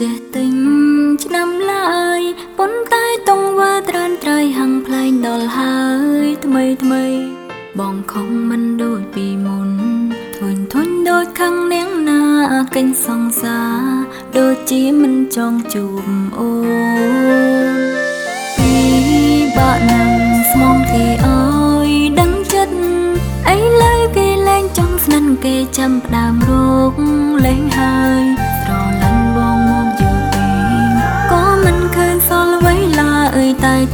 ចេះទិញឆ្នាំឡើយប៉ុន្តែតង្វើត្រានត្រៃហឹងផ្លែងដល់ហើយថ្មីថ្មី បងខំមិនដូចពីមុនធុញធុញដូចខាងនាងណាកេញសង្សារដូចជាមិនចង់ជួបអូនពីបាក់ណាំស្មងគេអើយដឹងចិត្តអីលើគេលែងចង់ស្និនគេចាំផ្ដើមរោគលែងហើយ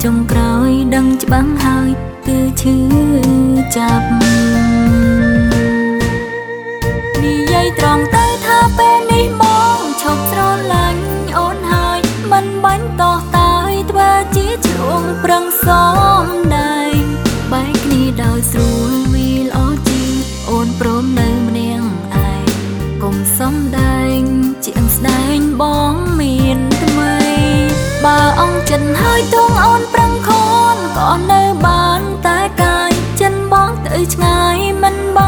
ចុងក្រោយដឹងច្បាស់ហើយគឺឈឺចាប់និយាយត្រង់ទៅថាពេលនេះបងឈប់ស្រឡាញ់អូនហើយមិនបាញ់តោះតាយធ្វើជាជ្រួងប្រឹងសមដែងបែកគ្នាដោយស្រួល ឆ្ងាយមិនបា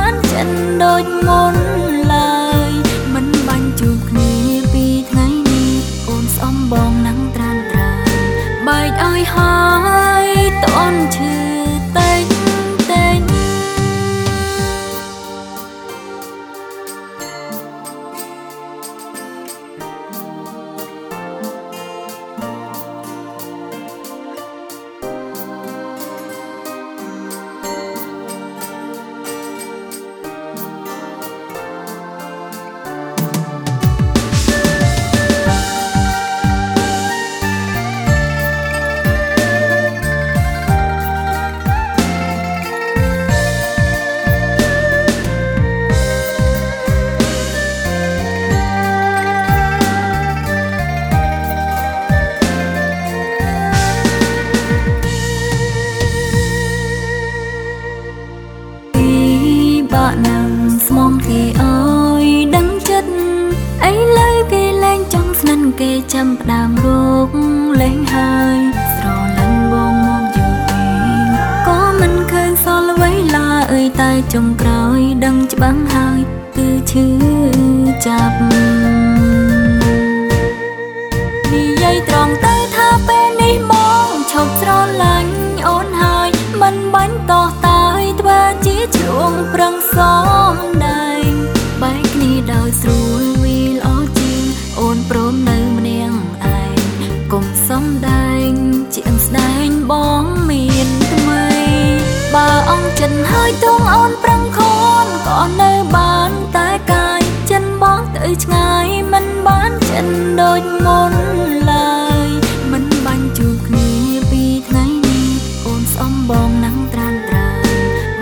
ណាំស្មងគេអើយដឹងចិត្តអីលើគេលែងចង់ស្និនគេចាំផ្ដើមរោគលែងហើយស្រឡាញ់បងមកយូរពេកក៏មិនឃើញសល់អ្វីឡើយតែចុងក្រោយដឹង បើអងចិនហើយទងអូនប្រឹងខនក៏នៅបានតែកាយចិនបងទៅឆ្ងាយមិនបានចិនដូចមុនឡើយមិនបាញ់ជួបគ្នាពីថ្ងៃនេះអូនស្អំបងណាំងត្រានត្រា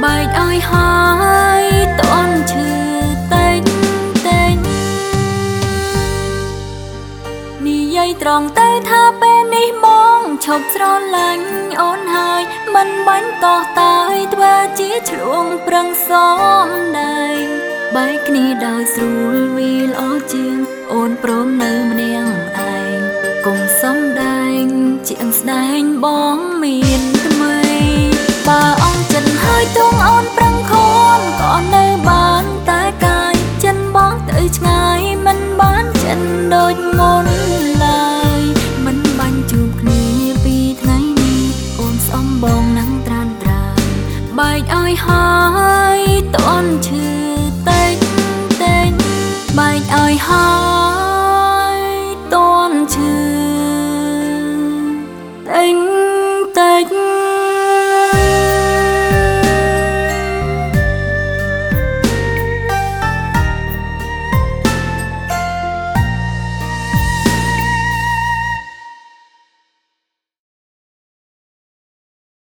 បែកឲ្យហើយតន់ឈឺតែងតែងនិយាយត្រង់ទៅថាពេលនេះមកឈប់ស្រឡាញ់អូនហើយ មិនបាញ់តោះតាយធ្វើជាឆ្លួងប្រឹងសមដែងបែកគ្នាដោយស្រួលវាល្អជាង អូនព្រមនៅម្នាក់ឯងកុំសំដែងជាងស្ដែងបងមានថ្មីបើអងចិនហើយទងអូនប្រឹងខនក៏នៅបានតែកាយចិនបងទៅឆ្ងាយមិនបានចិនដូចមុន បែក